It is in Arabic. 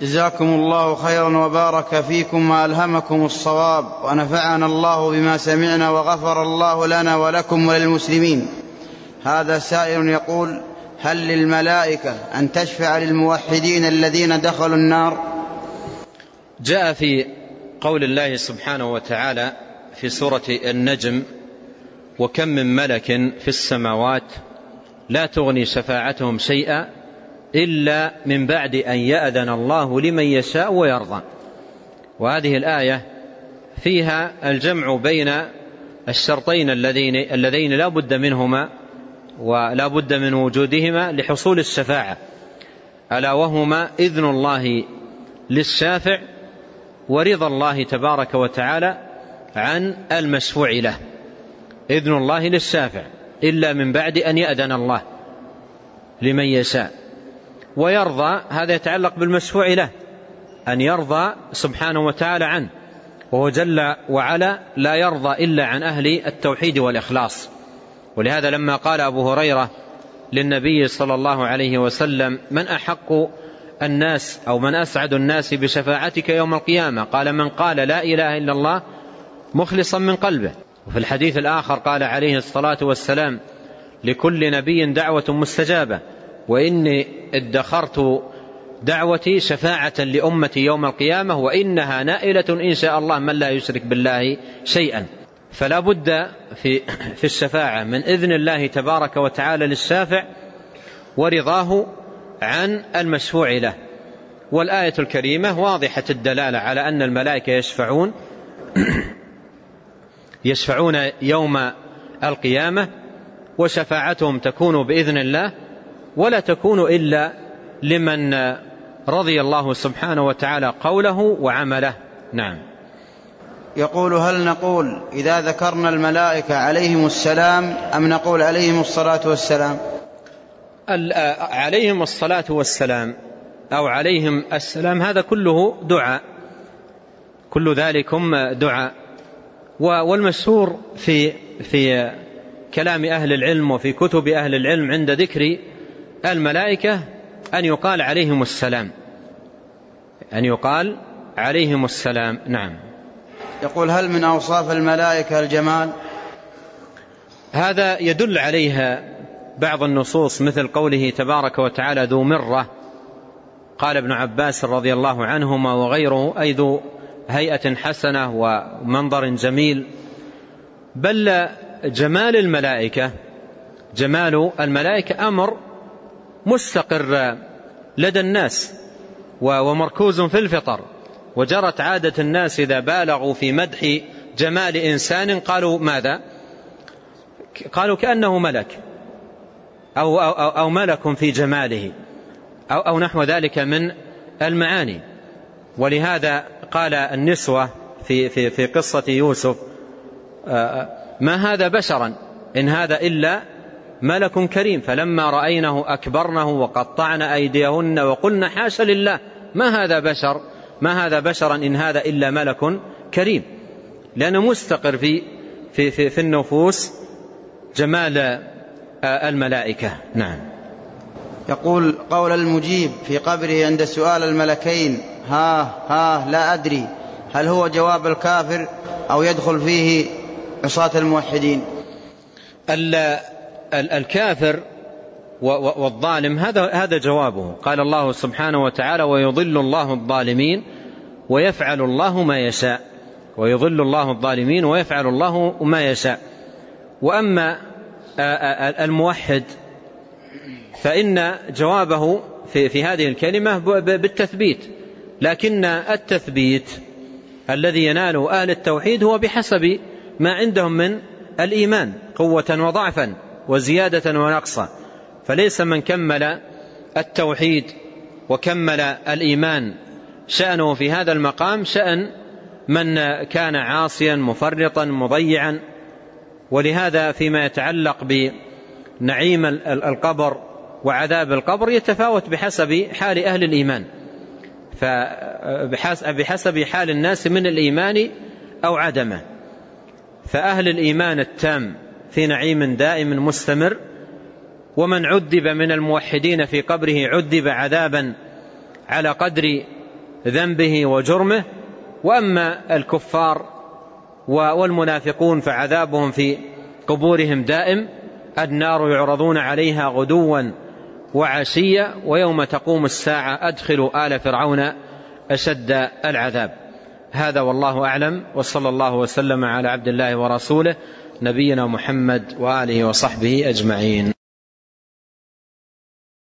جزاكم الله خيرا وبارك فيكم وألهمكم الصواب ونفعنا الله بما سمعنا وغفر الله لنا ولكم وللمسلمين. هذا سائل يقول هل للملائكة أن تشفع للموحدين الذين دخلوا النار؟ جاء في قول الله سبحانه وتعالى في سورة النجم وكم من ملك في السماوات لا تغني شفاعتهم شيئا إلا من بعد أن يأذن الله لمن يشاء ويرضى. وهذه الآية فيها الجمع بين الشرطين اللذين اللذين لا بد منهما ولا بد من وجودهما لحصول الشفاعة. ألا وهما إذن الله للشافع ورضا الله تبارك وتعالى عن المشفوع له. إذن الله للشافع إلا من بعد أن يأذن الله لمن يشاء. ويرضى هذا يتعلق بالمشفوع له أن يرضى سبحانه وتعالى عنه. وهو جل وعلا لا يرضى إلا عن أهل التوحيد والإخلاص. ولهذا لما قال أبو هريرة للنبي صلى الله عليه وسلم من أحق الناس أو من أسعد الناس بشفاعتك يوم القيامة؟ قال من قال لا إله إلا الله مخلصا من قلبه. وفي الحديث الآخر قال عليه الصلاة والسلام لكل نبي دعوة مستجابة. وإني ادخرت دعوتي شفاعة لأمتي يوم القيامة وإنها نائلة إن شاء الله من لا يشرك بالله شيئا. فلا بد في, في الشفاعة من إذن الله تبارك وتعالى للشافع ورضاه عن المشفوع له. والآية الكريمة واضحة الدلالة على أن الملائكة يشفعون يشفعون يوم القيامة وشفاعتهم تكون بإذن الله ولا تكون إلا لمن رضي الله سبحانه وتعالى قوله وعمله. نعم. يقول هل نقول إذا ذكرنا الملائكة عليهم السلام أم نقول عليهم الصلاة والسلام؟ عليهم الصلاة والسلام أو عليهم السلام هذا كله دعاء. كل ذلكم دعاء. والمشهور في في كلام أهل العلم وفي كتب أهل العلم عند ذكر الملائكة أن يقال عليهم السلام. أن يقال عليهم السلام نعم. يقول هل من أوصاف الملائكة الجمال؟ هذا يدل عليها بعض النصوص مثل قوله تبارك وتعالى ذو مرة. قال ابن عباس رضي الله عنهما وغيره أي ذو هيئة حسنة ومنظر جميل. بل جمال الملائكة جمال الملائكة أمر مستقر لدى الناس ومركوز في الفطر. وجرت عادة الناس إذا بالغوا في مدح جمال إنسان قالوا ماذا؟ قالوا كأنه ملك. أو, أو, أو ملك في جماله. أو, أو نحو ذلك من المعاني. ولهذا قال النسوة في, في, في قصة يوسف ما هذا بشرا؟ إن هذا إلا ملك كريم فلما رأينه أكبرنه وقطعن أيديهن وقلن حاش لله ما هذا بشر؟ ما هذا بشرا إن هذا إلا ملك كريم. لأنه مستقر في, في, في, في النفوس جمال الملائكة. نعم. يقول قول المجيب في قبره عند سؤال الملكين ها ها لا أدري هل هو جواب الكافر أو يدخل فيه عصاة الموحدين؟ الكافر والظالم هذا هذا جوابه. قال الله سبحانه وتعالى ويضل الله الظالمين ويفعل الله ما يشاء. ويضل الله الظالمين ويفعل الله ما يشاء. وأما الموحد فإن جوابه في, في هذه الكلمة بالتثبيت. لكن التثبيت الذي يناله أهل التوحيد هو بحسب ما عندهم من الإيمان قوة وضعفا. وزيادة ونقصا. فليس من كمل التوحيد وكمل الإيمان شأنه في هذا المقام شأن من كان عاصيا مفرطا مضيعا. ولهذا فيما يتعلق بنعيم القبر وعذاب القبر يتفاوت بحسب حال أهل الإيمان. فبحسب حال الناس من الإيمان أو عدمه. فأهل الإيمان التام في نعيم دائم مستمر ومن عذب من الموحدين في قبره عذب عذابا على قدر ذنبه وجرمه. وأما الكفار والمنافقون فعذابهم في قبورهم دائم. النار يعرضون عليها غدوا وعشيا ويوم تقوم الساعة أدخلوا آل فرعون أشد العذاب. هذا والله أعلم وصلى الله وسلم على عبد الله ورسوله نبينا محمد وآله وصحبه أجمعين.